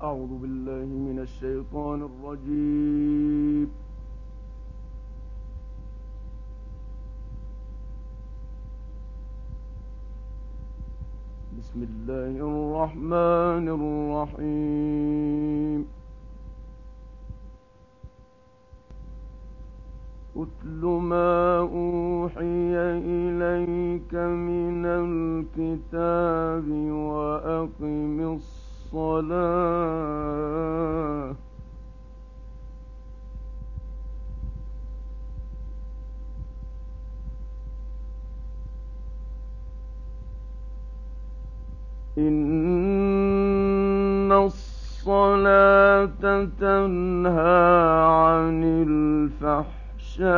أعوذ بالله من الشيطان الرجيم. بسم الله الرحمن الرحيم. أتل ما أوحي إليك من الكتاب وأقم الصلاة. إن الصلاة تنهى عن الفحشاء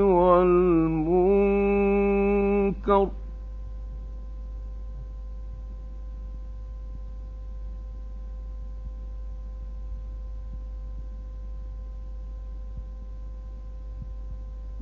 والمنكر.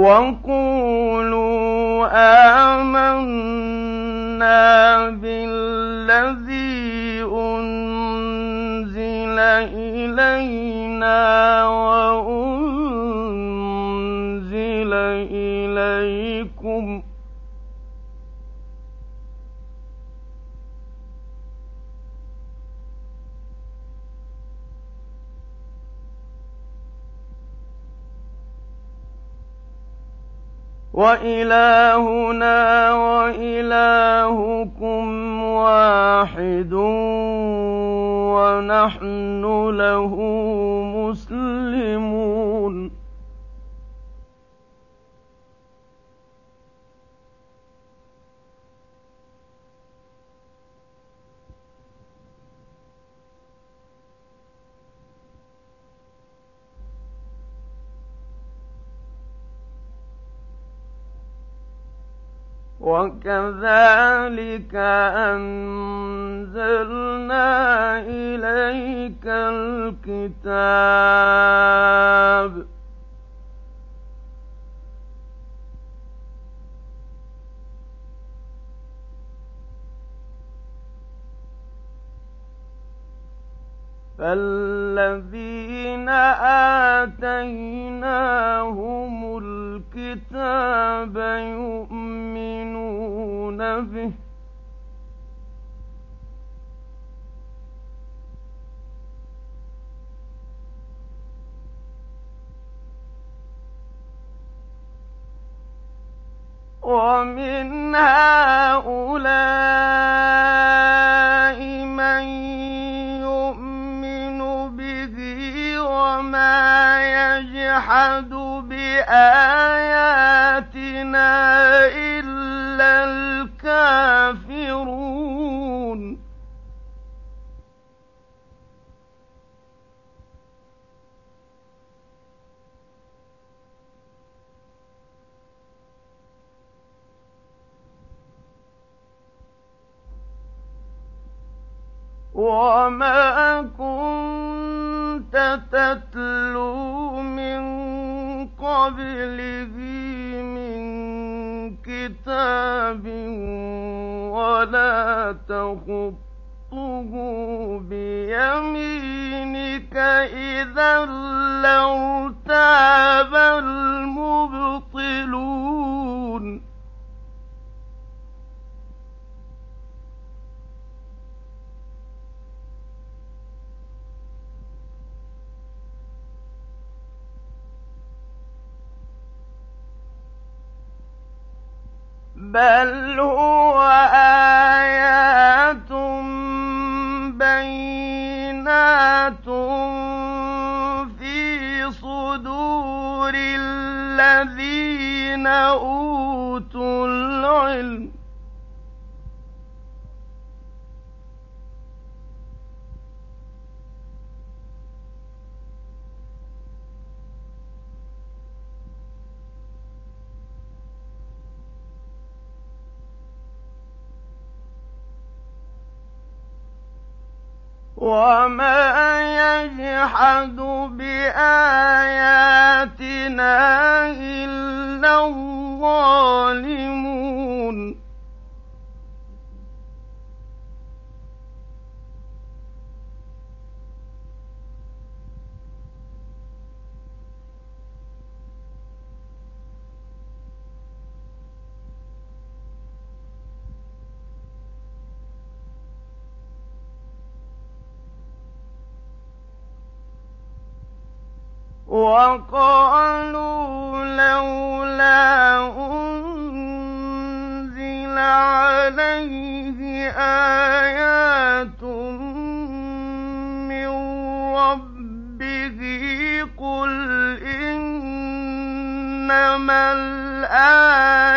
وقولوا آمنا بالذي أنزل إلينا وإلهنا وإلهكم واحد ونحن له وكذلك أنزلنا إليك الكتاب فالذين آتيناهم الكتاب يؤمنون به ومن هؤلاء يجحد بآياتنا كتاب ولا تخطه بيمينك إذا لارتاب بل هو آيات بينات في صدور الذين أوتوا العلم وقالوا لولا أنزل عليه آيات من ربه قل إنما الآيات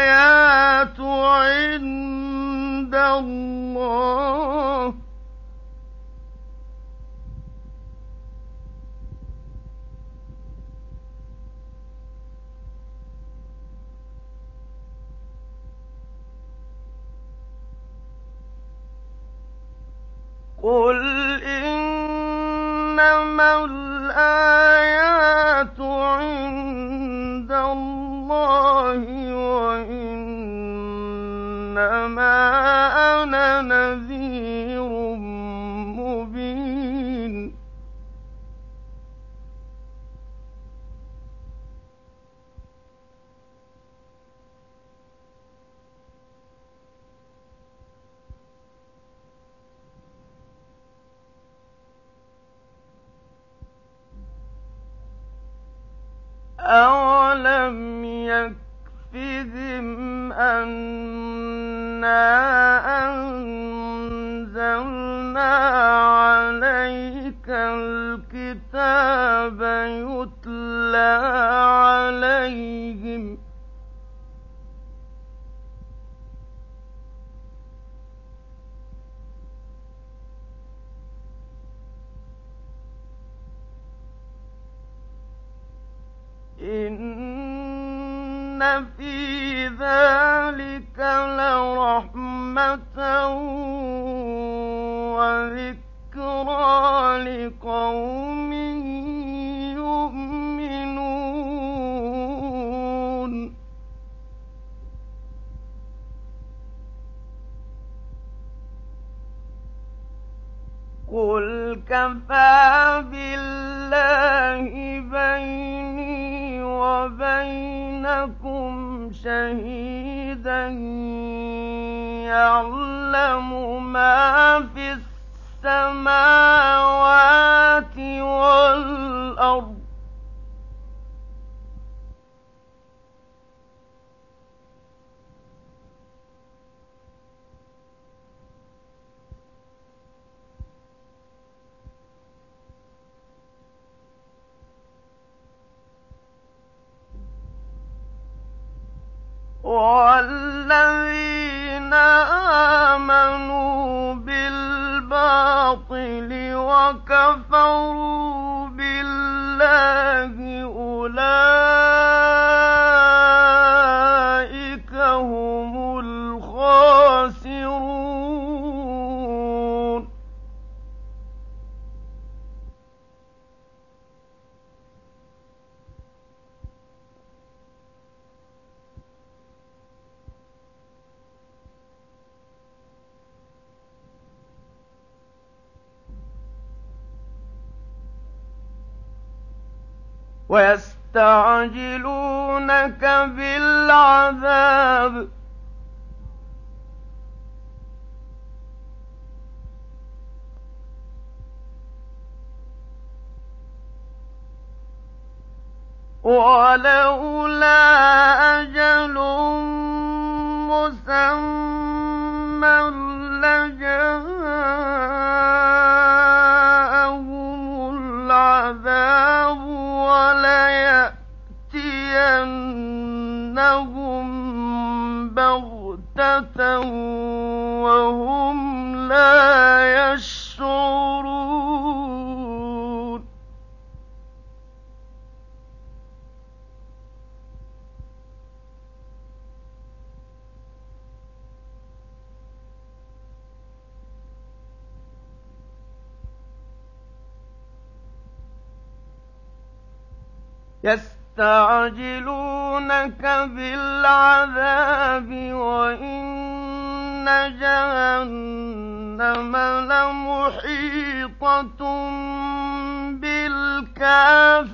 أولم يكفهم أنا أنزلنا عليك الكتاب يتلى قل كفى بالله بيني وبينكم شهيدا يعلم ما في السماوات والأرض. والذين آمنوا بالباطل وكفروا بالله أولئك ويستعجلونك بالعذاب. ولولا أجل مسمى وهم لا يشعرون. يستعجلونك بالعذاب وإن جهنم لمحيطة بالكافرين.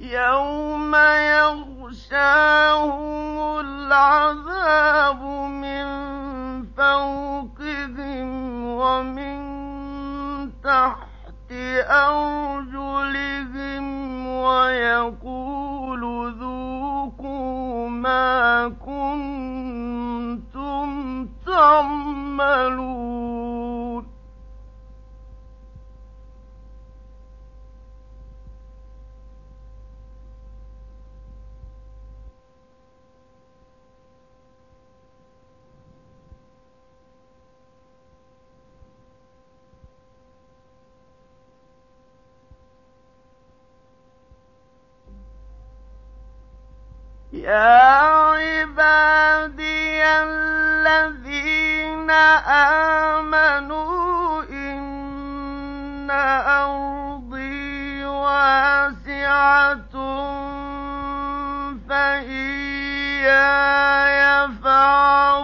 يوم يغشاهم العذاب من فوقهم ومن تحت أرجلهم ويقول يا عبادي الذين آمنوا إن أرضي واسعة فإياي فاعبدون.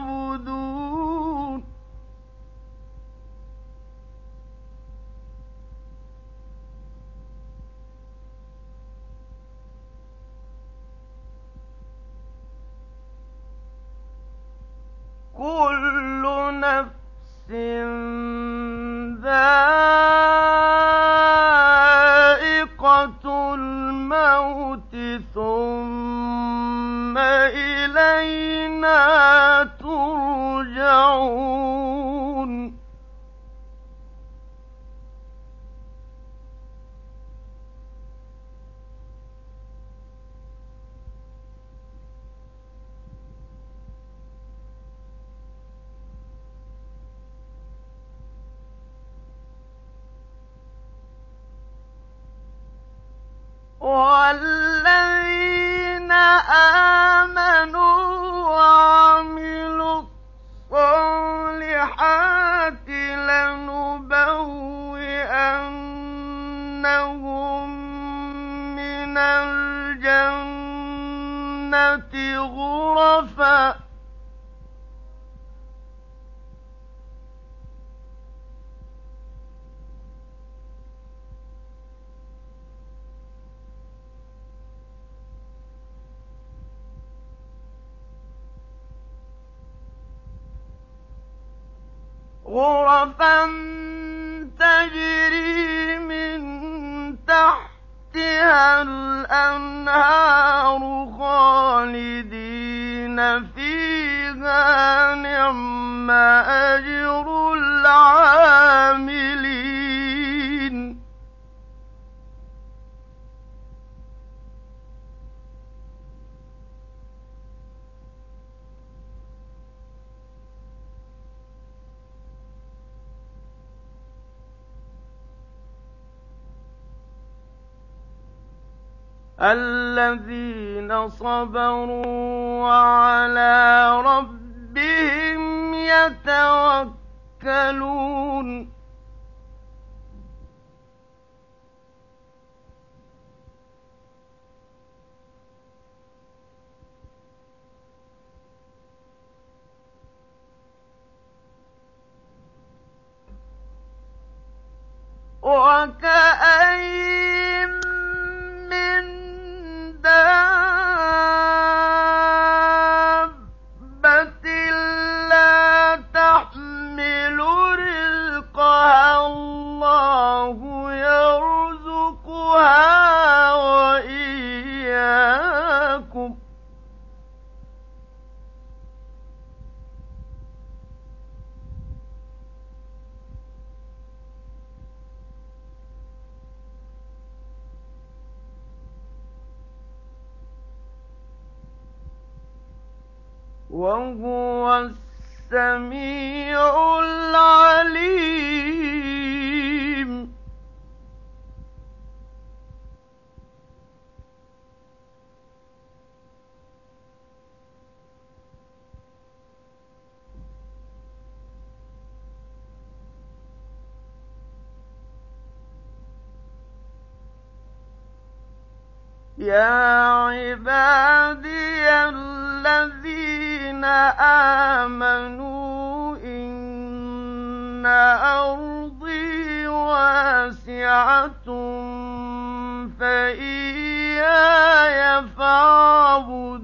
غرفا تجري من تحتها الأنهار خالدين فيها نعم أجر العاملين. الذين صبروا وعلى ربهم يتوكلون. وكان يا عبادي الذين آمنوا إن أرضي واسعة فإياي فاعبدون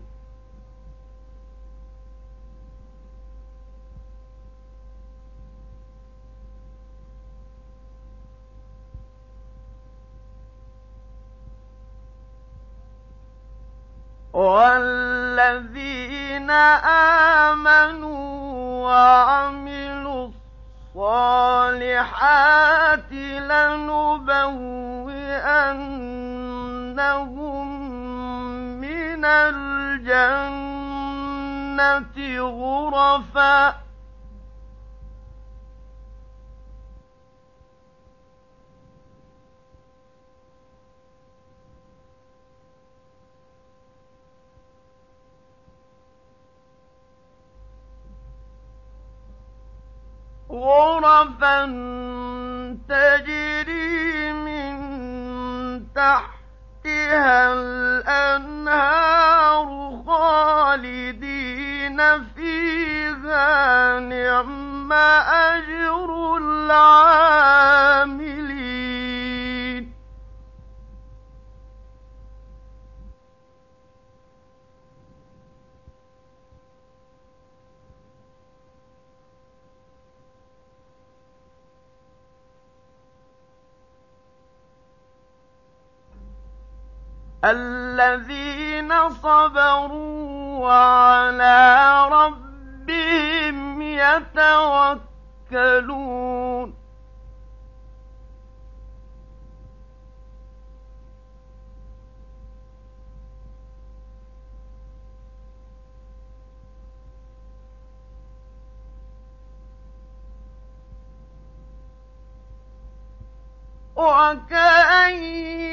والذين آمنوا وعملوا الصالحات لنبوئنهم من الجنة غرفاً غرفا تجري من تحتها الأنهار خالدين فيها نعم أجر العاملين الذين صبروا وعلى ربهم يتوكلون. وكأين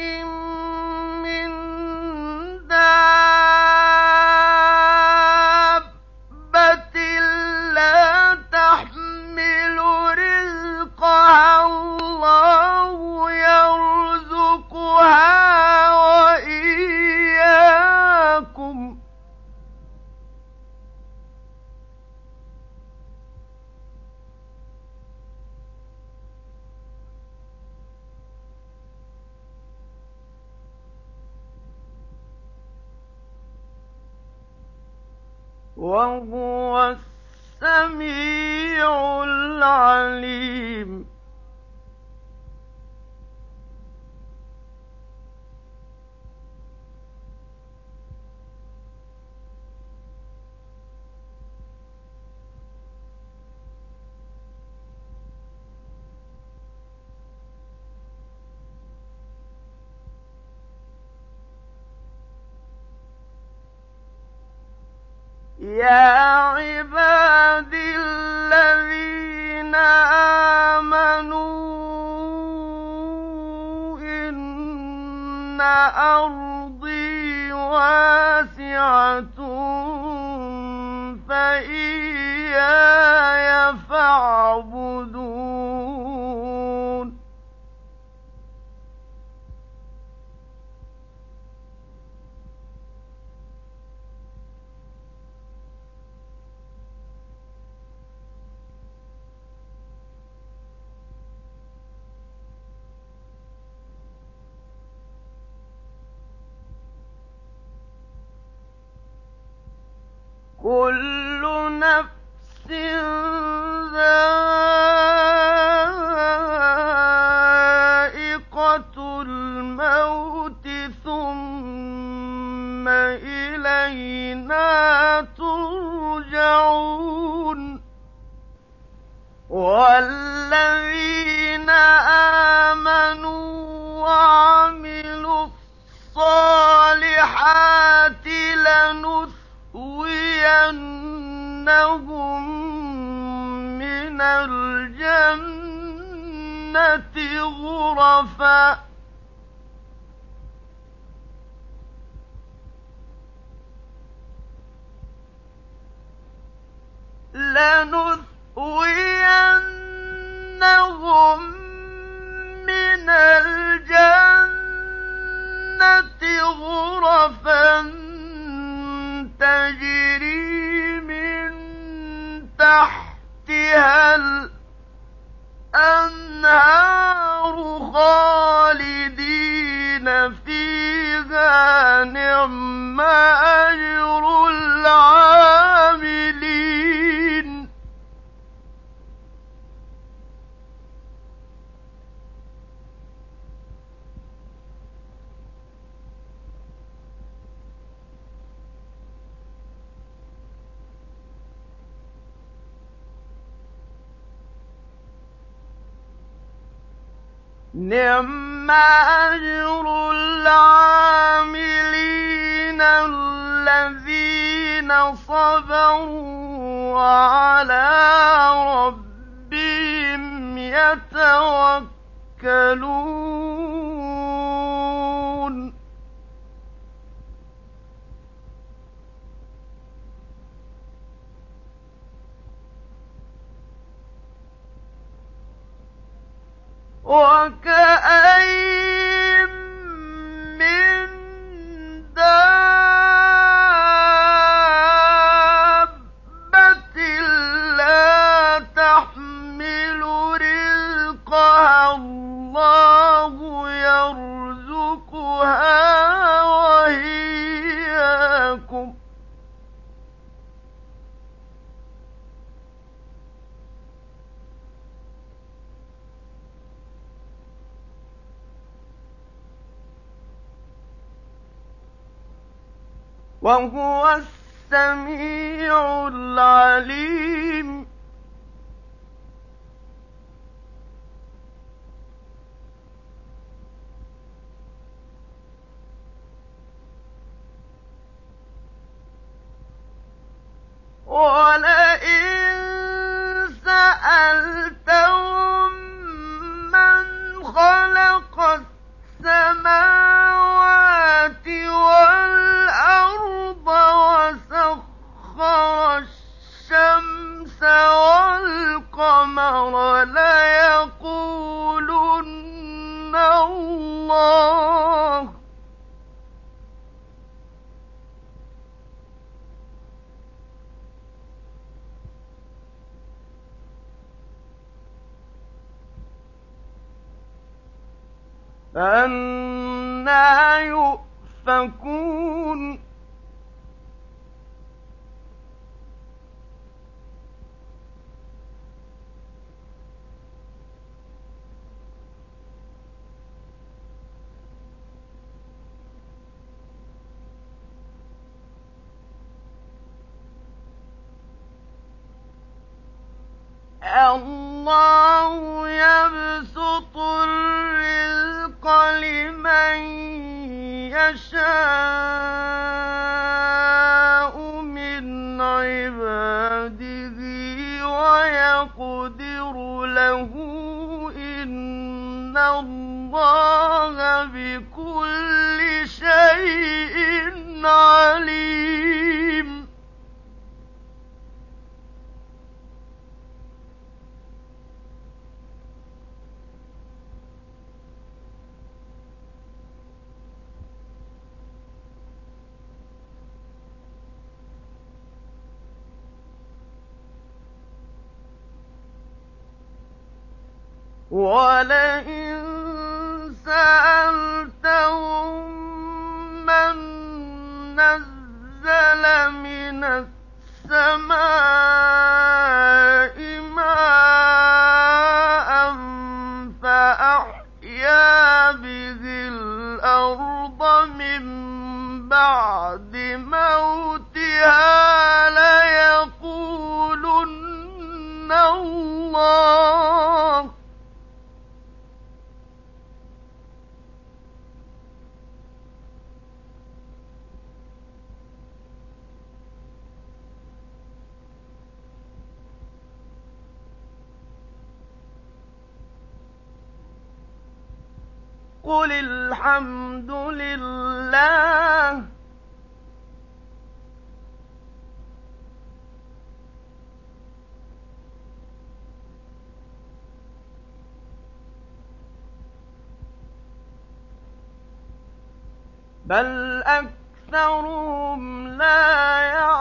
أرضي لنُخْرِجَنَّهُم مِّنَ الْجَنَّةِ غُرَفًا لنثوينهم من الجنة غرفا تجري تحتها الأنهار خالدين فيها نعم أجر العاملين. نعم أجر العاملين الذين صبروا وعلى ربهم يتوكلون. وكأين وهو السميع العليم. ولئن سألتهم من خلق السماوات فأنا يؤفكون الله بكل عليم. ولئن سألتهم من نزل من السماء ماء فأحيا به الأرض من بعد موتها ليقولن الله قل الحمد لله. بل أكثرهم لا يعقلون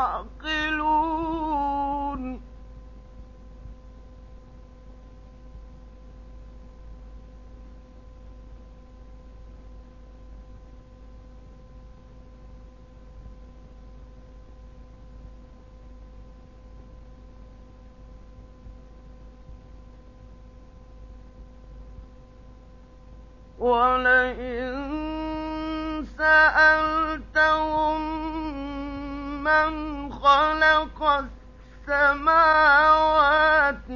السماوات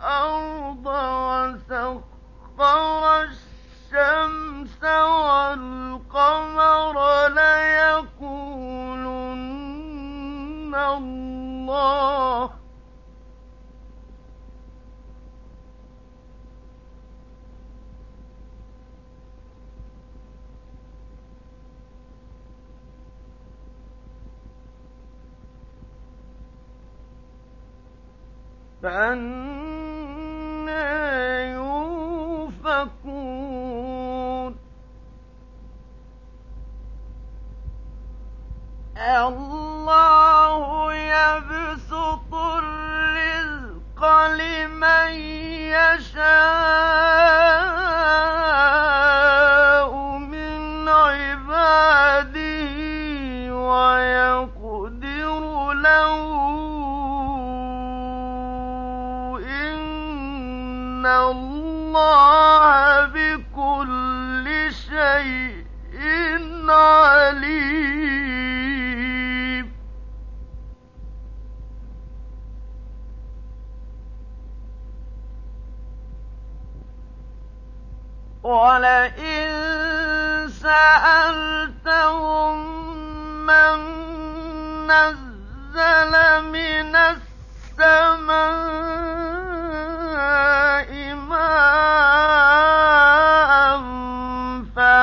والأرض وسخر فأنا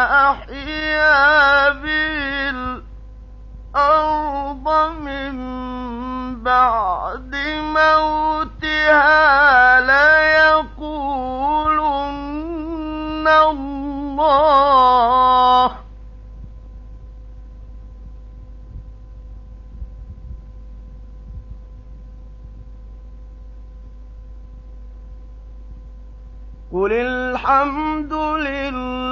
فأحيا به الأرض من بعد موتها ليقولن الله قل الحمد لله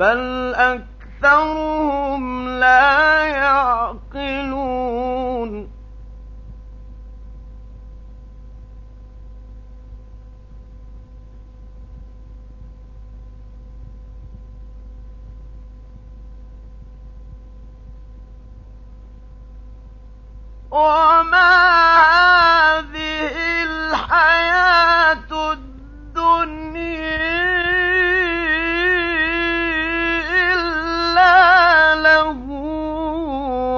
بل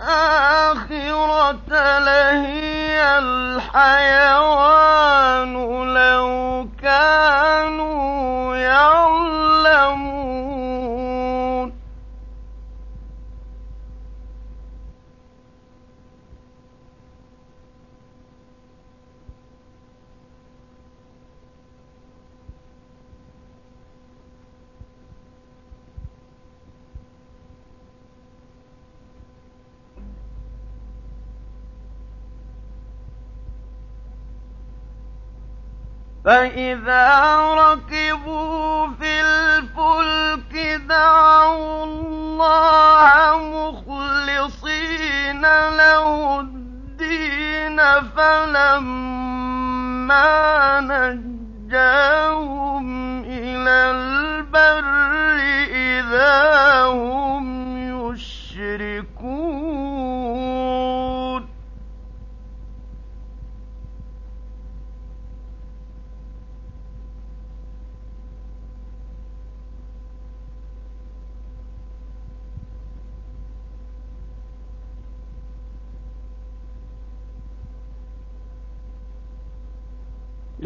الآخرة لهي الحيوان لو كانوا يعلمون. فإذا ركبوا في الفلك دعوا الله مخلصين له الدين فلما نجاهم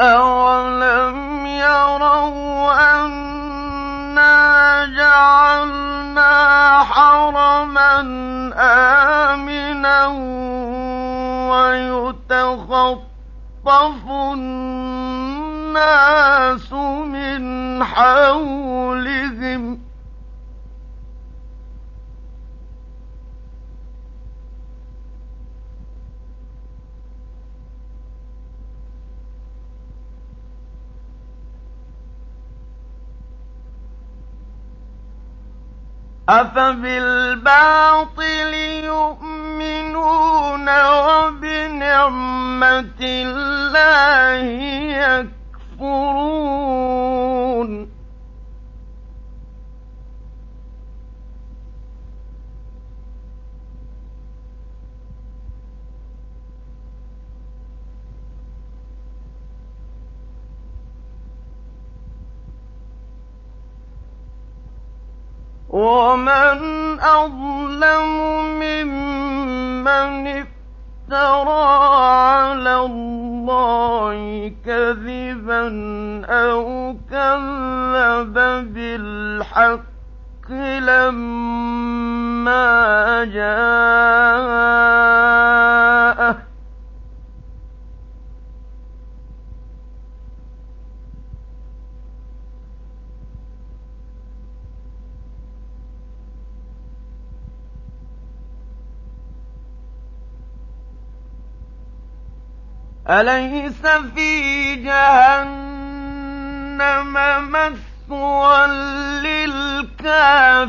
أَوَلَمْ يَرَوْا أَنَّا جَعَلْنَا حَرَمًا آمِنًا وَيُتَخَطَّفُ النَّاسُ مِنْ حَوْلِهِمْ ۚ أَفَبِالْبَاطِلِ يُؤْمِنُونَ وَبِنِعْمَةِ اللَّهِ يَكْفُرُونَ وَمَنْ أَظْلَمُ مِمَّنِ افْتَرَىٰ عَلَى اللَّهِ كَذِبًا أَوْ كَذَّبَ بِالْحَقِّ لَمَّا جَاءَهُ ۚ أَلَيْسَ فِي جَهَنَّمَ مَثْوًى لِّلْكَافِرِينَ؟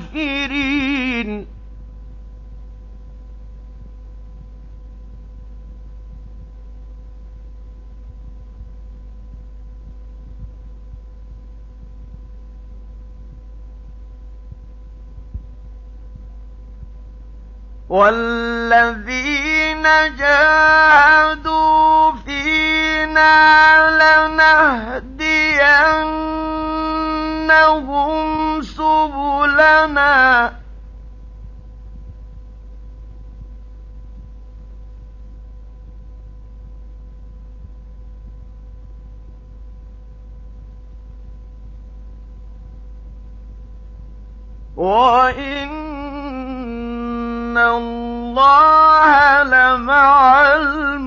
وَالَّذِينَ جَاهَدُوا لَنَهْدِيَنَّهُمْ سُبُلَنَا ۚ. وَإِنَّ اللَّهَ لَمَعَ الْمُحْسِنِينَ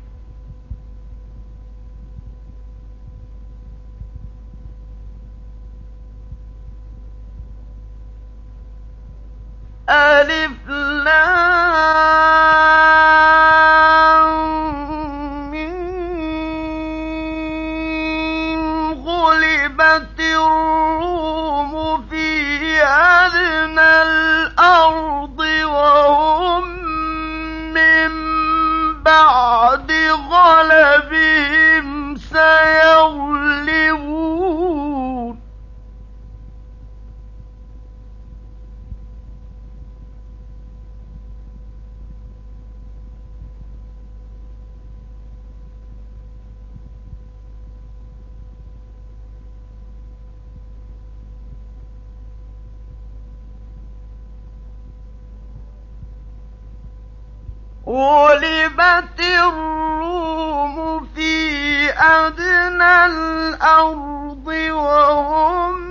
غلبت الروم في أدنى الأرض وهم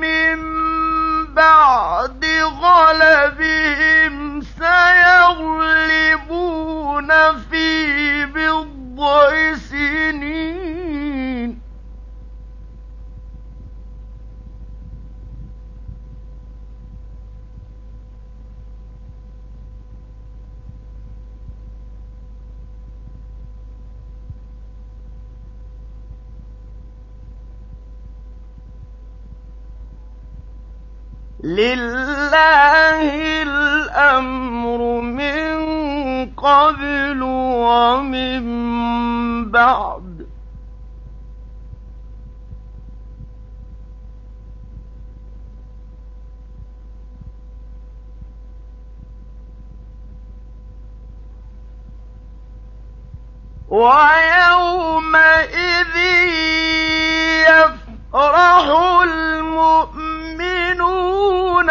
من بعد غلبهم سيغلبون في بضع سنين لله الأمر من قبل ومن بعد. ويومئذ يفرح المؤمنون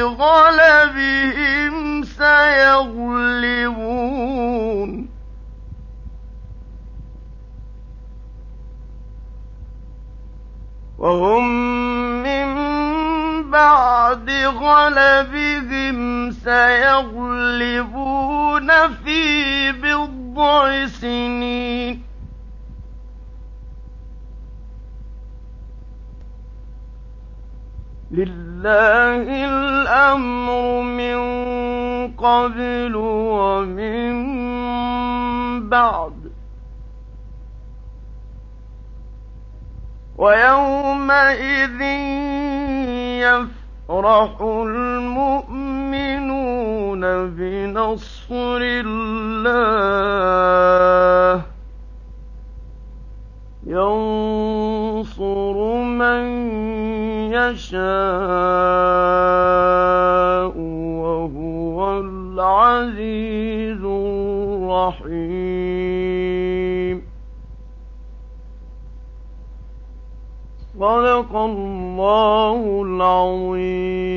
بعد غلبهم سيغلبون وهم من بعد غلبهم سيغلبون في بضع سنين. لله الأمر من قبل ومن بعد. ويومئذ يفرح المؤمنون بنصر الله. ينصر من يشاء وهو العزيز الرحيم. صدق الله العظيم.